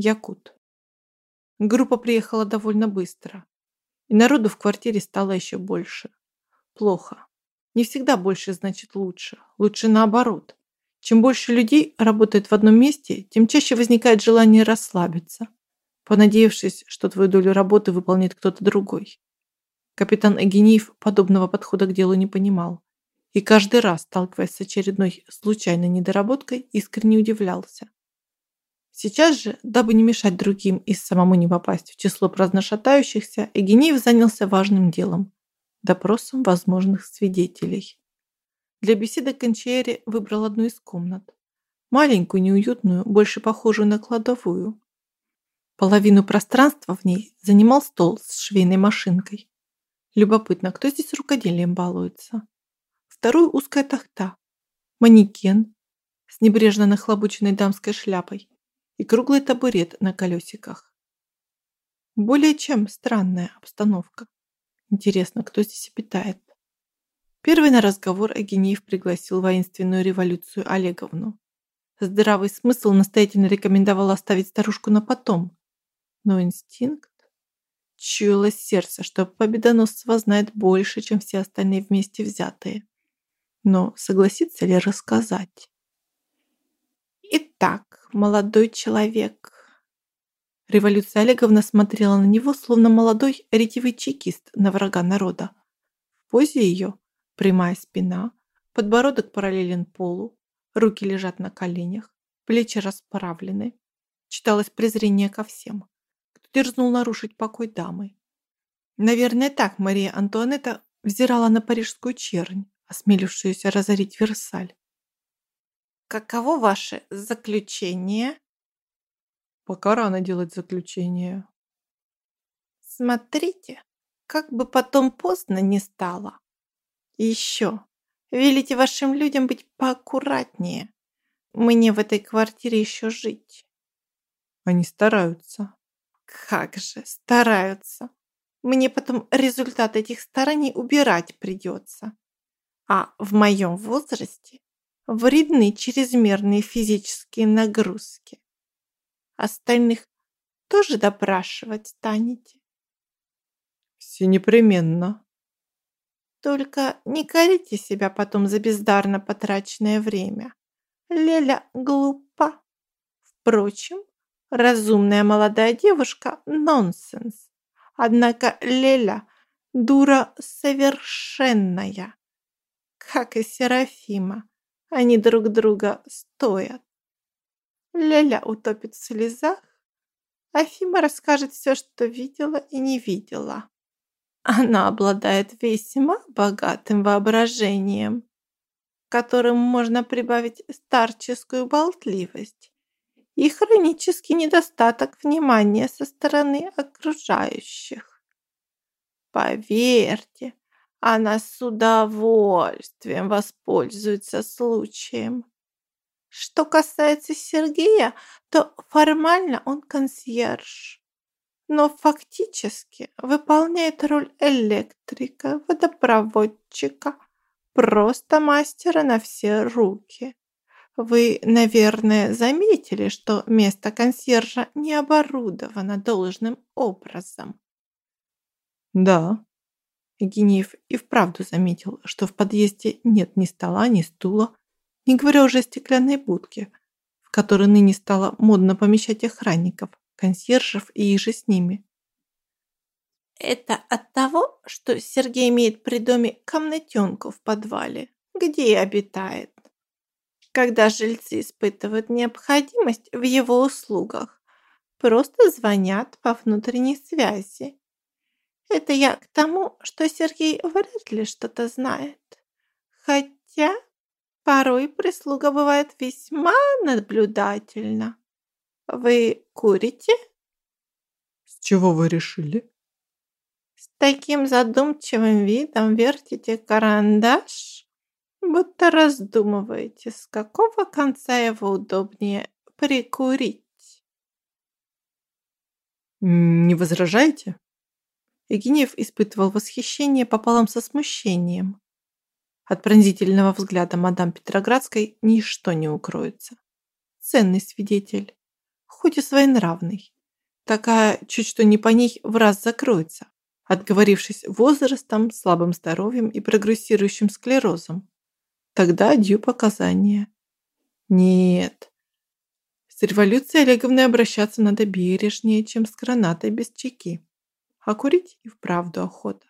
Якут. Группа приехала довольно быстро. И народу в квартире стало еще больше. Плохо. Не всегда больше значит лучше. Лучше наоборот. Чем больше людей работает в одном месте, тем чаще возникает желание расслабиться, понадеявшись, что твою долю работы выполнит кто-то другой. Капитан Эгениев подобного подхода к делу не понимал. И каждый раз, сталкиваясь с очередной случайной недоработкой, искренне удивлялся. Сейчас же, дабы не мешать другим и самому не попасть в число праздношатающихся, Эгенеев занялся важным делом – допросом возможных свидетелей. Для беседы Кончери выбрал одну из комнат. Маленькую, неуютную, больше похожую на кладовую. Половину пространства в ней занимал стол с швейной машинкой. Любопытно, кто здесь рукоделием балуется? Вторую узкая тахта, манекен с небрежно нахлобученной дамской шляпой и круглый табурет на колесиках. Более чем странная обстановка. Интересно, кто здесь обитает? Первый на разговор Агинеев пригласил воинственную революцию Олеговну. Здравый смысл настоятельно рекомендовал оставить старушку на потом. Но инстинкт чуяло сердце, что Победоносцева знает больше, чем все остальные вместе взятые. Но согласится ли рассказать? Итак, молодой человек. Революция Олеговна смотрела на него, словно молодой ретивый чекист на врага народа. В позе ее прямая спина, подбородок параллелен полу, руки лежат на коленях, плечи расправлены. Читалось презрение ко всем, кто дерзнул нарушить покой дамы. Наверное, так Мария Антуанетта взирала на парижскую чернь, осмелившуюся разорить Версаль. Каково ваше заключение? Пока рано делать заключение. Смотрите, как бы потом поздно не стало. И еще, велите вашим людям быть поаккуратнее. Мне в этой квартире еще жить. Они стараются. Как же, стараются. Мне потом результат этих стараний убирать придется. А в моем возрасте вредны чрезмерные физические нагрузки. Остальных тоже допрашивать станете? Все непременно. Только не корите себя потом за бездарно потраченное время. Леля глупа. Впрочем, разумная молодая девушка – нонсенс. Однако Леля – дура совершенная, как и Серафима. Они друг друга стоят. Ляля утопит в слезах, а Фима расскажет все, что видела и не видела. Она обладает весьма богатым воображением, которым можно прибавить старческую болтливость и хронический недостаток внимания со стороны окружающих. Поверьте, она с удовольствием воспользуется случаем. Что касается Сергея, то формально он консьерж, но фактически выполняет роль электрика, водопроводчика, просто мастера на все руки. Вы, наверное, заметили, что место консьержа не оборудовано должным образом. Да, Генеев и вправду заметил, что в подъезде нет ни стола, ни стула, не говоря уже о стеклянной будке, в которой ныне стало модно помещать охранников, консьержев и иже с ними. Это от того, что Сергей имеет при доме комнатенку в подвале, где и обитает. Когда жильцы испытывают необходимость в его услугах, просто звонят по внутренней связи это я к тому, что Сергей вряд ли что-то знает. Хотя порой прислуга бывает весьма наблюдательна. Вы курите? С чего вы решили? С таким задумчивым видом вертите карандаш, будто раздумываете, с какого конца его удобнее прикурить. Не возражаете? Евгеньев испытывал восхищение пополам со смущением. От пронзительного взгляда мадам Петроградской ничто не укроется. Ценный свидетель. хоть и своенравный. Такая, чуть что не по ней в раз закроется, отговорившись возрастом, слабым здоровьем и прогрессирующим склерозом. Тогда дью показания. Нет. С революцией Олеговной обращаться надо бережнее, чем с гранатой без чеки. А курить и вправду охота.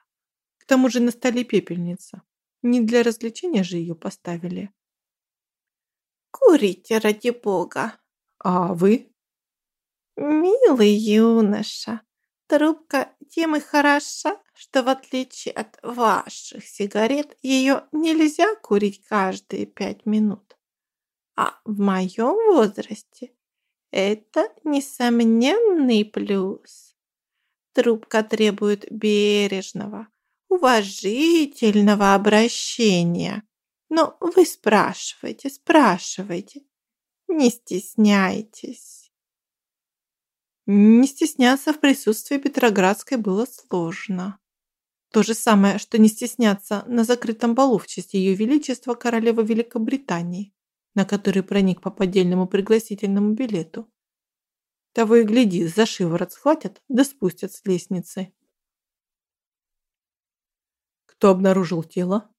К тому же на столе пепельница. Не для развлечения же ее поставили. Курите, ради бога. А вы? Милый юноша, трубка тем и хороша, что в отличие от ваших сигарет, ее нельзя курить каждые пять минут. А в моем возрасте это несомненный плюс. Трубка требует бережного, уважительного обращения. Но вы спрашивайте, спрашивайте. Не стесняйтесь. Не стесняться в присутствии Петроградской было сложно. То же самое, что не стесняться на закрытом балу в честь Ее Величества Королевы Великобритании, на который проник по поддельному пригласительному билету. Того и гляди, за шиворот схватят, да спустят с лестницы. Кто обнаружил тело?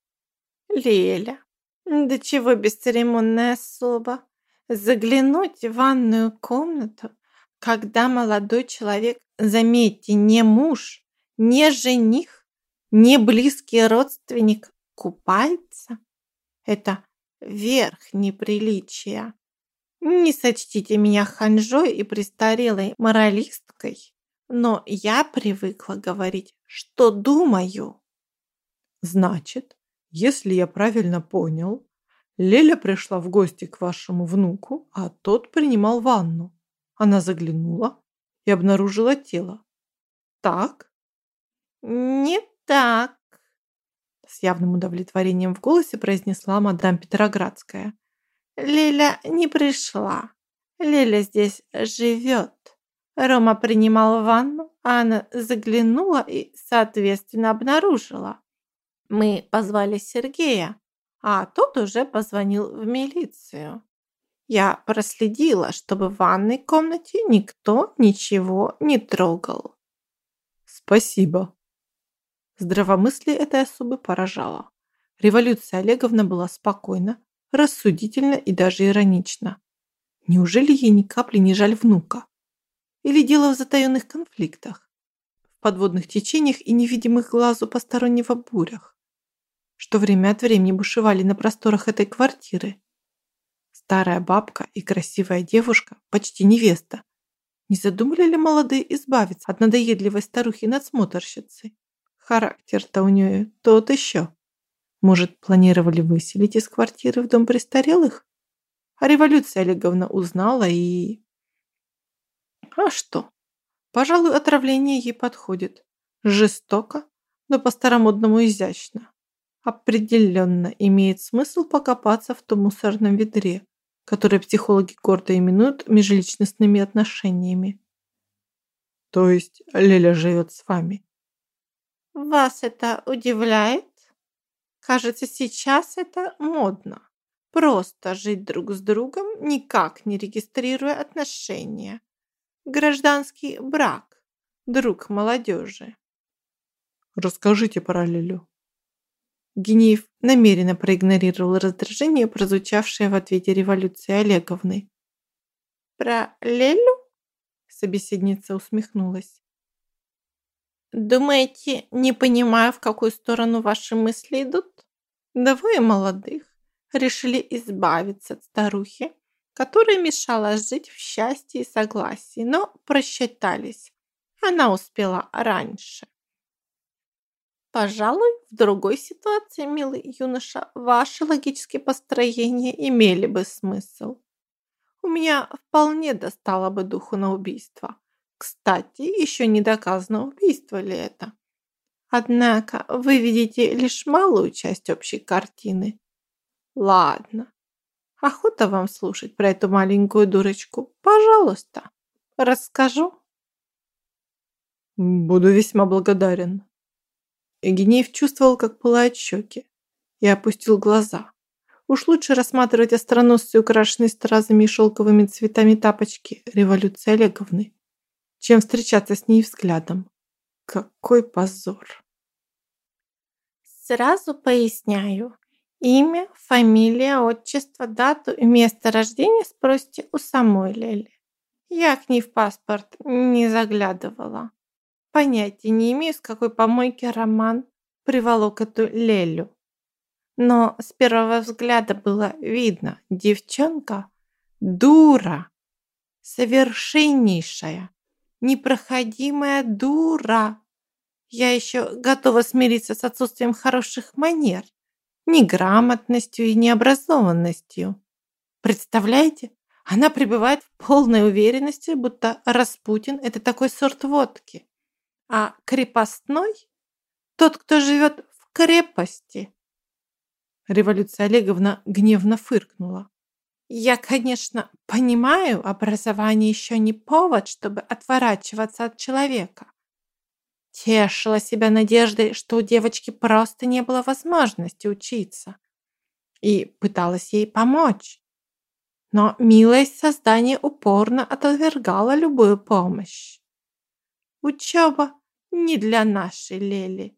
Леля. Да чего бесцеремонная особа. Заглянуть в ванную комнату, когда молодой человек, заметьте, не муж, не жених, не близкий родственник, купается, это верх неприличия. Не сочтите меня ханжой и престарелой моралисткой, но я привыкла говорить, что думаю. Значит, если я правильно понял, Леля пришла в гости к вашему внуку, а тот принимал ванну. Она заглянула и обнаружила тело. Так? Не так. С явным удовлетворением в голосе произнесла мадам Петроградская. Леля не пришла. Леля здесь живет. Рома принимал ванну, а она заглянула и, соответственно, обнаружила. Мы позвали Сергея, а тот уже позвонил в милицию. Я проследила, чтобы в ванной комнате никто ничего не трогал. Спасибо. Здравомыслие этой особы поражало. Революция Олеговна была спокойна, рассудительна и даже иронична. Неужели ей ни капли не жаль внука? Или дело в затаенных конфликтах, в подводных течениях и невидимых глазу постороннего бурях? что время от времени бушевали на просторах этой квартиры. Старая бабка и красивая девушка, почти невеста. Не задумали ли молодые избавиться от надоедливой старухи-надсмотрщицы? Характер-то у нее тот еще. Может, планировали выселить из квартиры в дом престарелых? А революция Олеговна узнала и... А что? Пожалуй, отравление ей подходит. Жестоко, но по-старомодному изящно. Определенно имеет смысл покопаться в том мусорном ведре, которое психологи гордо именуют межличностными отношениями. То есть Леля живет с вами? Вас это удивляет? Кажется, сейчас это модно. Просто жить друг с другом, никак не регистрируя отношения. Гражданский брак, друг молодежи. Расскажите про Лелю. Генеев намеренно проигнорировал раздражение, прозвучавшее в ответе революции Олеговны. «Про Лелю?» Собеседница усмехнулась. «Думаете, не понимаю, в какую сторону ваши мысли идут? Двое молодых решили избавиться от старухи, которая мешала жить в счастье и согласии, но просчитались. Она успела раньше. Пожалуй, в другой ситуации, милый юноша, ваши логические построения имели бы смысл. У меня вполне достало бы духу на убийство. Кстати, еще не доказано, убийство ли это. Однако вы видите лишь малую часть общей картины. Ладно. Охота вам слушать про эту маленькую дурочку. Пожалуйста, расскажу. Буду весьма благодарен. Генеев чувствовал, как пылают щеки, и опустил глаза. Уж лучше рассматривать остроносые, украшенные стразами и шелковыми цветами тапочки революции Олеговны, чем встречаться с ней взглядом. Какой позор! Сразу поясняю. Имя, фамилия, отчество, дату и место рождения спросите у самой Лели. Я к ней в паспорт не заглядывала. Понятия не имею, с какой помойки Роман приволок эту Лелю. Но с первого взгляда было видно, девчонка дура, совершеннейшая, непроходимая дура. Я еще готова смириться с отсутствием хороших манер, неграмотностью и необразованностью. Представляете, она пребывает в полной уверенности, будто Распутин – это такой сорт водки. А крепостной – тот, кто живет в крепости. Революция Олеговна гневно фыркнула. Я, конечно, понимаю, образование еще не повод, чтобы отворачиваться от человека. Тешила себя надеждой, что у девочки просто не было возможности учиться. И пыталась ей помочь. Но милость создания упорно отвергала любую помощь. Учеба не для нашей Лели.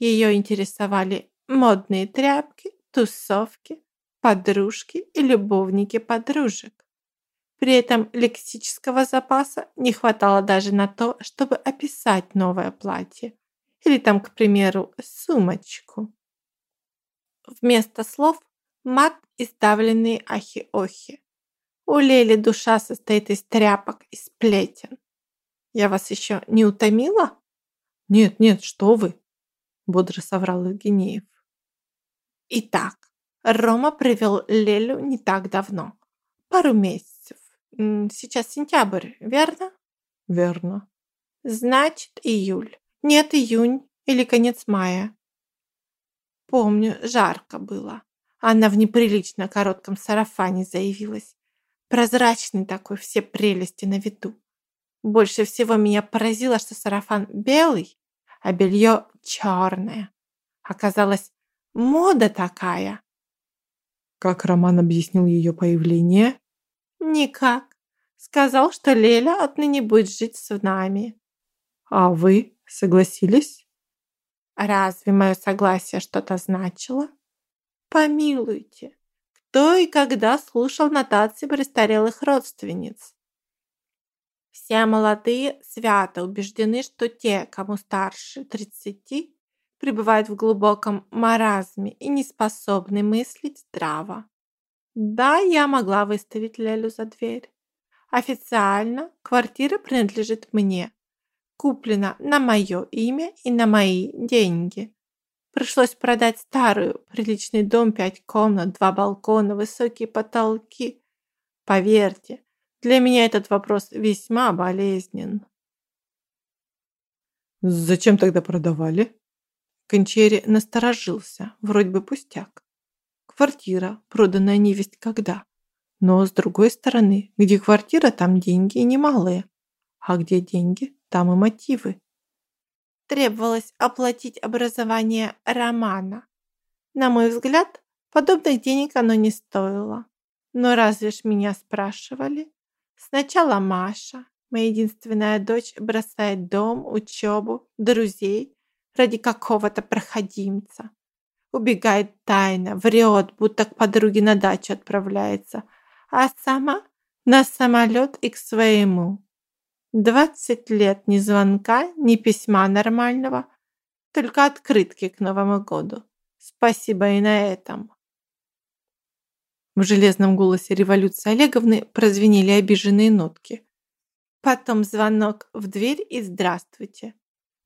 Ее интересовали модные тряпки, тусовки, подружки и любовники подружек. При этом лексического запаса не хватало даже на то, чтобы описать новое платье или там, к примеру, сумочку. Вместо слов мат и ставленные ахи-охи. У Лели душа состоит из тряпок и сплетен. Я вас еще не утомила? Нет, нет, что вы, бодро соврал Евгенеев. Итак, Рома привел Лелю не так давно. Пару месяцев. Сейчас сентябрь, верно? Верно. Значит, июль. Нет, июнь или конец мая. Помню, жарко было. Она в неприлично коротком сарафане заявилась. Прозрачный такой, все прелести на виду. Больше всего меня поразило, что сарафан белый, а белье черное. Оказалось, мода такая. Как Роман объяснил ее появление? Никак. Сказал, что Леля отныне будет жить с нами. А вы согласились? Разве мое согласие что-то значило? Помилуйте, кто и когда слушал нотации престарелых родственниц? Все молодые свято убеждены, что те, кому старше 30, пребывают в глубоком маразме и не способны мыслить здраво. Да, я могла выставить Лелю за дверь. Официально квартира принадлежит мне. Куплена на мое имя и на мои деньги. Пришлось продать старую, приличный дом, пять комнат, два балкона, высокие потолки. Поверьте, для меня этот вопрос весьма болезнен. Зачем тогда продавали? Кончери насторожился, вроде бы пустяк. Квартира, проданная невесть когда. Но с другой стороны, где квартира, там деньги немалые. А где деньги, там и мотивы. Требовалось оплатить образование Романа. На мой взгляд, подобных денег оно не стоило. Но разве ж меня спрашивали? Сначала Маша, моя единственная дочь, бросает дом, учебу, друзей ради какого-то проходимца. Убегает тайно, врет, будто к подруге на дачу отправляется, а сама на самолет и к своему. Двадцать лет ни звонка, ни письма нормального, только открытки к Новому году. Спасибо и на этом. В железном голосе революции Олеговны прозвенели обиженные нотки. Потом звонок в дверь и здравствуйте.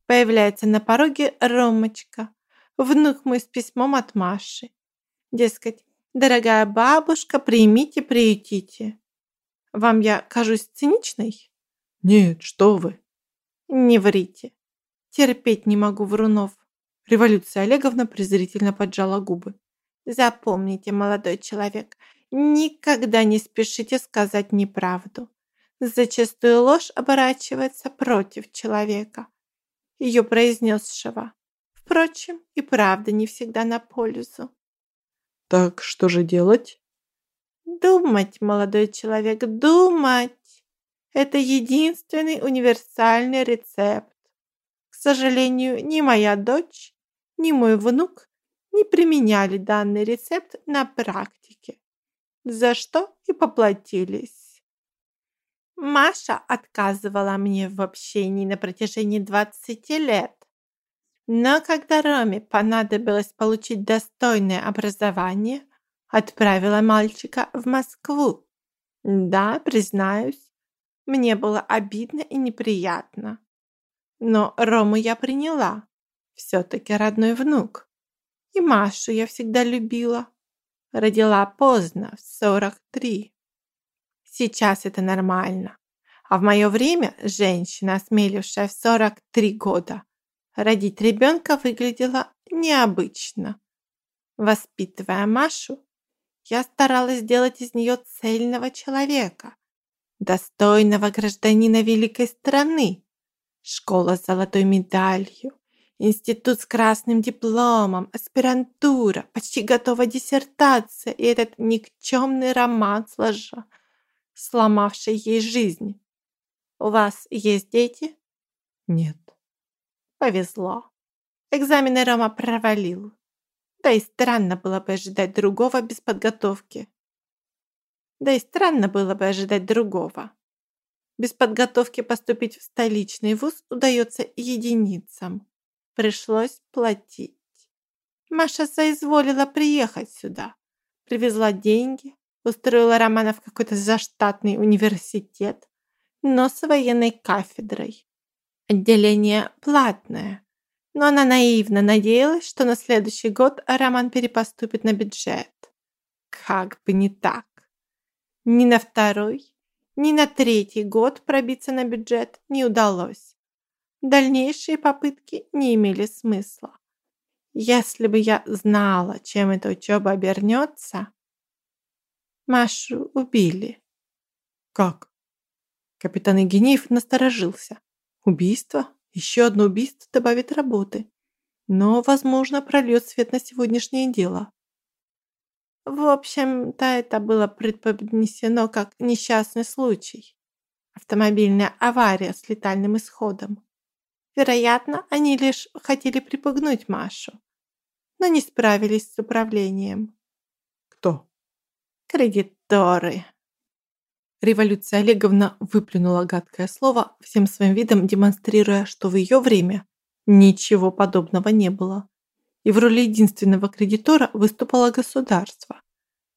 Появляется на пороге Ромочка, внук мой с письмом от Маши. Дескать, дорогая бабушка, примите, приютите. Вам я кажусь циничной? Нет, что вы. Не врите. Терпеть не могу врунов. Революция Олеговна презрительно поджала губы. Запомните, молодой человек, никогда не спешите сказать неправду. Зачастую ложь оборачивается против человека ее произнесшего. Впрочем, и правда не всегда на пользу. Так что же делать? Думать, молодой человек, думать. Это единственный универсальный рецепт. К сожалению, ни моя дочь, ни мой внук не применяли данный рецепт на практике, за что и поплатились. Маша отказывала мне в общении на протяжении 20 лет. Но когда Роме понадобилось получить достойное образование, отправила мальчика в Москву. Да, признаюсь, мне было обидно и неприятно. Но Рому я приняла. Все-таки родной внук. И Машу я всегда любила. Родила поздно, в 43. Сейчас это нормально. А в мое время женщина, осмелившая в 43 года родить ребенка, выглядела необычно. Воспитывая Машу, я старалась сделать из нее цельного человека, достойного гражданина великой страны. Школа с золотой медалью, институт с красным дипломом, аспирантура, почти готова диссертация и этот никчемный роман сложа, сломавший ей жизнь. У вас есть дети? Нет. Повезло. Экзамены Рома провалил. Да и странно было бы ожидать другого без подготовки. Да и странно было бы ожидать другого. Без подготовки поступить в столичный вуз удается единицам. Пришлось платить. Маша соизволила приехать сюда. Привезла деньги, устроила Романа в какой-то заштатный университет, но с военной кафедрой. Отделение платное, но она наивно надеялась, что на следующий год Роман перепоступит на бюджет. Как бы не так. Ни на второй, ни на третий год пробиться на бюджет не удалось. Дальнейшие попытки не имели смысла. Если бы я знала, чем эта учеба обернется... Машу убили. Как? Капитан Евгеньев насторожился. Убийство? Еще одно убийство добавит работы. Но, возможно, прольет свет на сегодняшнее дело. В общем-то, это было предподнесено как несчастный случай. Автомобильная авария с летальным исходом. Вероятно, они лишь хотели припугнуть Машу, но не справились с управлением. Кто? Кредиторы. Революция Олеговна выплюнула гадкое слово, всем своим видом демонстрируя, что в ее время ничего подобного не было. И в роли единственного кредитора выступало государство,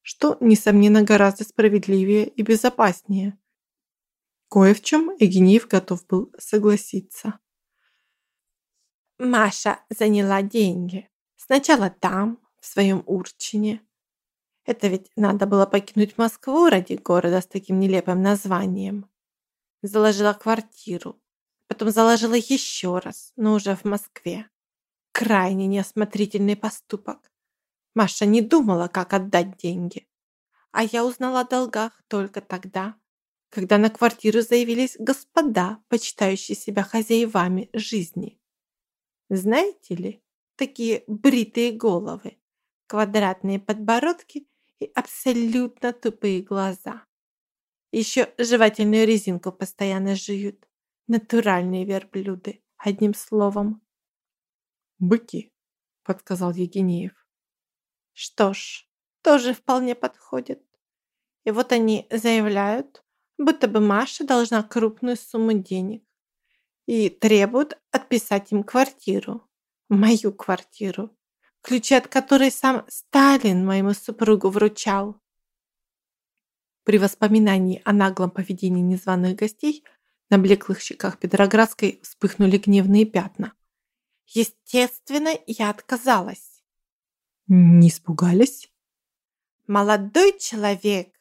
что, несомненно, гораздо справедливее и безопаснее. Кое в чем Эгенеев готов был согласиться. Маша заняла деньги. Сначала там, в своем Урчине, это ведь надо было покинуть Москву ради города с таким нелепым названием. Заложила квартиру. Потом заложила еще раз, но уже в Москве. Крайне неосмотрительный поступок. Маша не думала, как отдать деньги. А я узнала о долгах только тогда, когда на квартиру заявились господа, почитающие себя хозяевами жизни. Знаете ли, такие бритые головы, квадратные подбородки и абсолютно тупые глаза. Еще жевательную резинку постоянно жуют. Натуральные верблюды, одним словом. «Быки», — подсказал Евгенеев. Что ж, тоже вполне подходит. И вот они заявляют, будто бы Маша должна крупную сумму денег и требуют отписать им квартиру, мою квартиру, ключи от которой сам Сталин моему супругу вручал. При воспоминании о наглом поведении незваных гостей на блеклых щеках Петроградской вспыхнули гневные пятна. Естественно, я отказалась. Не испугались? Молодой человек,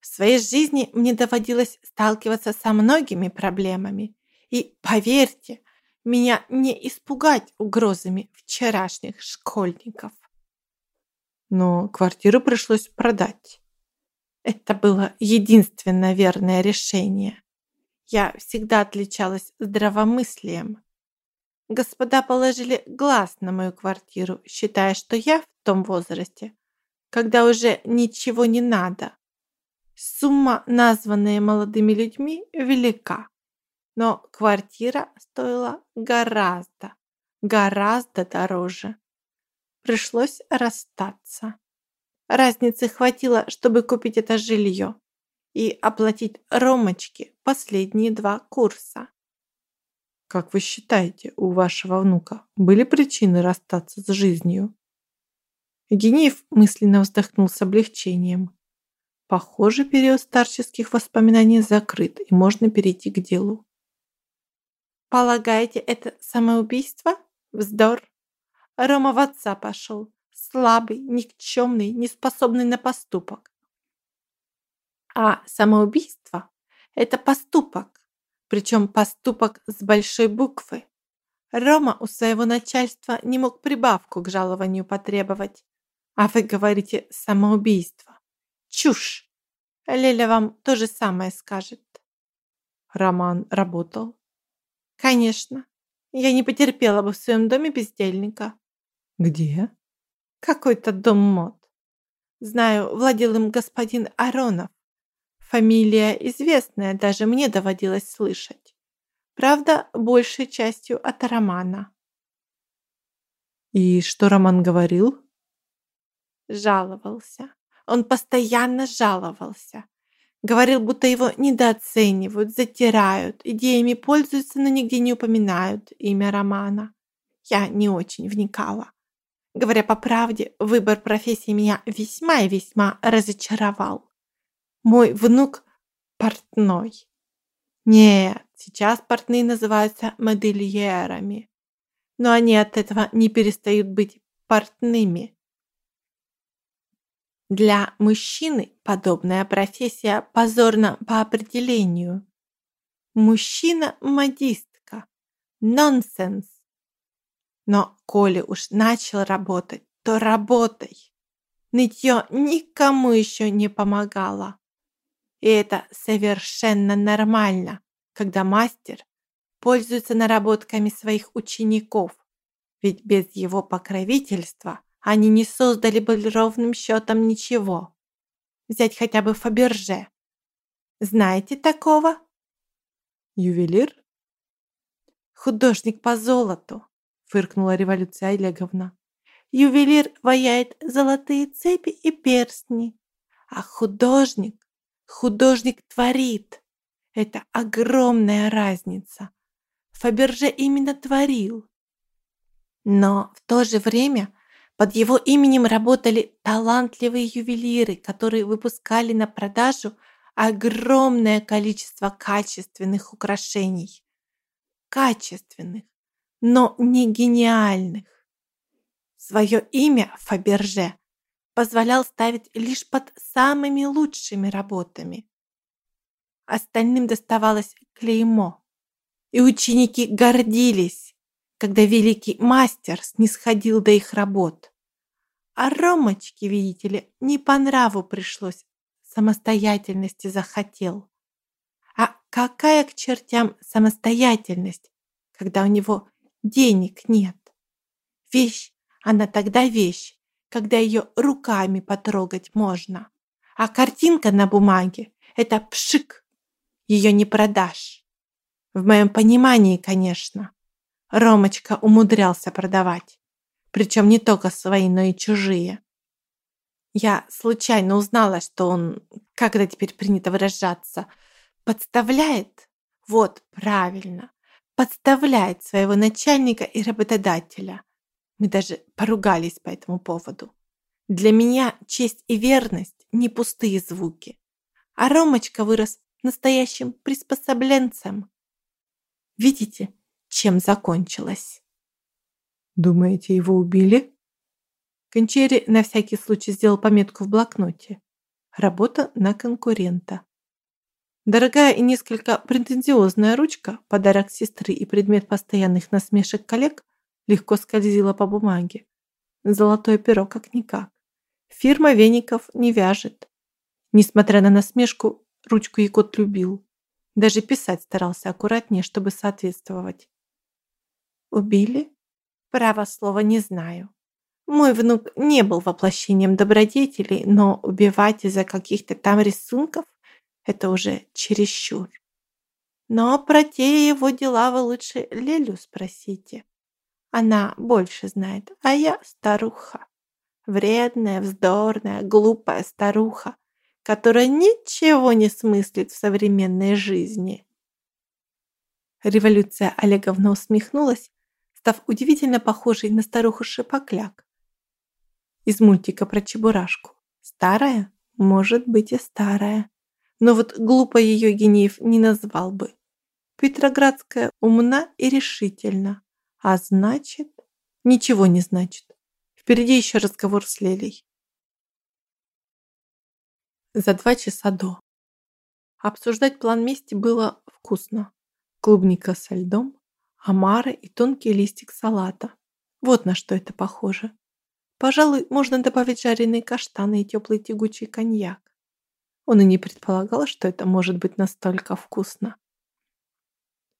в своей жизни мне доводилось сталкиваться со многими проблемами. И поверьте, меня не испугать угрозами вчерашних школьников. Но квартиру пришлось продать. Это было единственное верное решение. Я всегда отличалась здравомыслием. Господа положили глаз на мою квартиру, считая, что я в том возрасте когда уже ничего не надо. Сумма, названная молодыми людьми, велика, но квартира стоила гораздо, гораздо дороже. Пришлось расстаться. Разницы хватило, чтобы купить это жилье и оплатить Ромочке последние два курса. Как вы считаете, у вашего внука были причины расстаться с жизнью? Генеев мысленно вздохнул с облегчением. Похоже, период старческих воспоминаний закрыт, и можно перейти к делу. Полагаете, это самоубийство? Вздор. Рома в отца пошел. Слабый, никчемный, неспособный на поступок. А самоубийство – это поступок, причем поступок с большой буквы. Рома у своего начальства не мог прибавку к жалованию потребовать. А вы говорите самоубийство. Чушь. Леля вам то же самое скажет. Роман работал? Конечно. Я не потерпела бы в своем доме бездельника. Где? Какой-то дом мод. Знаю, владел им господин Аронов. Фамилия известная, даже мне доводилось слышать. Правда, большей частью от Романа. И что Роман говорил? Жаловался. Он постоянно жаловался. Говорил, будто его недооценивают, затирают, идеями пользуются, но нигде не упоминают имя Романа. Я не очень вникала. Говоря по правде, выбор профессии меня весьма и весьма разочаровал. Мой внук портной. Нет, сейчас портные называются модельерами. Но они от этого не перестают быть портными. Для мужчины подобная профессия позорна по определению. Мужчина-модистка. Нонсенс. Но коли уж начал работать, то работай. Нытье никому еще не помогало. И это совершенно нормально, когда мастер пользуется наработками своих учеников. Ведь без его покровительства – они не создали бы ровным счетом ничего. Взять хотя бы Фаберже. Знаете такого? Ювелир? Художник по золоту, фыркнула революция Олеговна. Ювелир ваяет золотые цепи и перстни, а художник, художник творит. Это огромная разница. Фаберже именно творил. Но в то же время под его именем работали талантливые ювелиры, которые выпускали на продажу огромное количество качественных украшений. Качественных, но не гениальных. Свое имя Фаберже позволял ставить лишь под самыми лучшими работами. Остальным доставалось клеймо, и ученики гордились, когда великий мастер снисходил до их работ. А Ромочке, видите ли, не по нраву пришлось, самостоятельности захотел. А какая к чертям самостоятельность, когда у него денег нет? Вещь, она тогда вещь, когда ее руками потрогать можно. А картинка на бумаге – это пшик, ее не продашь. В моем понимании, конечно, Ромочка умудрялся продавать причем не только свои, но и чужие. Я случайно узнала, что он, как это теперь принято выражаться, подставляет, вот правильно, подставляет своего начальника и работодателя. Мы даже поругались по этому поводу. Для меня честь и верность не пустые звуки. А Ромочка вырос настоящим приспособленцем. Видите, чем закончилось? Думаете, его убили? Кончери на всякий случай сделал пометку в блокноте. Работа на конкурента. Дорогая и несколько претензиозная ручка, подарок сестры и предмет постоянных насмешек коллег, легко скользила по бумаге. Золотое перо как-никак. Фирма веников не вяжет. Несмотря на насмешку, ручку Якот любил. Даже писать старался аккуратнее, чтобы соответствовать. «Убили?» Право слова не знаю. Мой внук не был воплощением добродетелей, но убивать из-за каких-то там рисунков – это уже чересчур. Но про те его дела вы лучше Лелю спросите. Она больше знает, а я старуха. Вредная, вздорная, глупая старуха, которая ничего не смыслит в современной жизни. Революция Олеговна усмехнулась, став удивительно похожей на старуху Шипокляк из мультика про Чебурашку. Старая? Может быть и старая. Но вот глупо ее Генеев не назвал бы. Петроградская умна и решительна. А значит, ничего не значит. Впереди еще разговор с Лелей. За два часа до. Обсуждать план мести было вкусно. Клубника со льдом, омара и тонкий листик салата. Вот на что это похоже. Пожалуй, можно добавить жареные каштаны и теплый тягучий коньяк. Он и не предполагал, что это может быть настолько вкусно.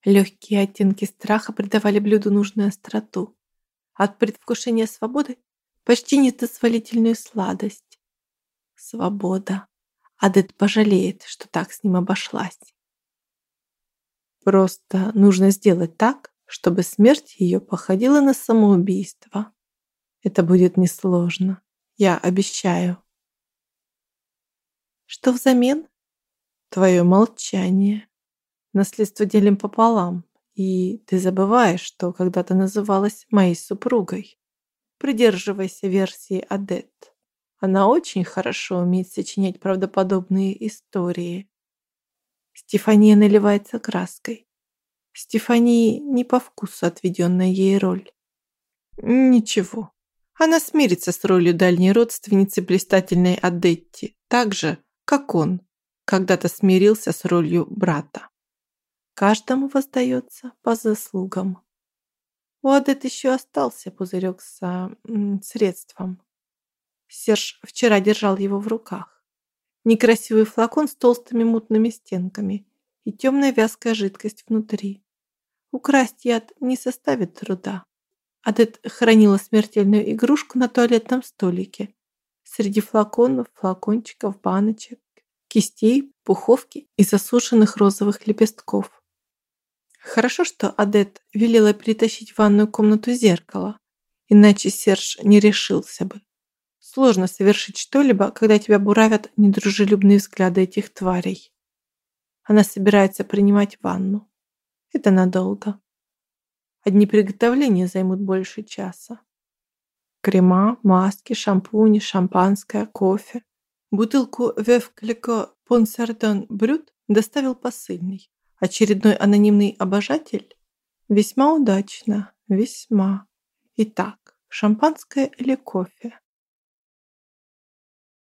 Легкие оттенки страха придавали блюду нужную остроту. От предвкушения свободы почти недозволительную сладость. Свобода. Адет пожалеет, что так с ним обошлась. Просто нужно сделать так, чтобы смерть ее походила на самоубийство. Это будет несложно. Я обещаю. Что взамен? Твое молчание. Наследство делим пополам. И ты забываешь, что когда-то называлась моей супругой. Придерживайся версии Адет. Она очень хорошо умеет сочинять правдоподобные истории. Стефания наливается краской. Стефании не по вкусу отведенная ей роль. Ничего. Она смирится с ролью дальней родственницы блистательной Адетти, так же, как он когда-то смирился с ролью брата. Каждому воздается по заслугам. У Адет еще остался пузырек с средством. Серж вчера держал его в руках. Некрасивый флакон с толстыми мутными стенками и темная вязкая жидкость внутри. Украсть яд не составит труда. Адет хранила смертельную игрушку на туалетном столике. Среди флаконов, флакончиков, баночек, кистей, пуховки и засушенных розовых лепестков. Хорошо, что Адет велела притащить в ванную комнату зеркало, иначе Серж не решился бы. Сложно совершить что-либо, когда тебя буравят недружелюбные взгляды этих тварей. Она собирается принимать ванну. Это надолго. Одни приготовления займут больше часа. Крема, маски, шампуни, шампанское, кофе. Бутылку Вев Клико Понсардон Брют доставил посыльный. Очередной анонимный обожатель? Весьма удачно, весьма. Итак, шампанское или кофе?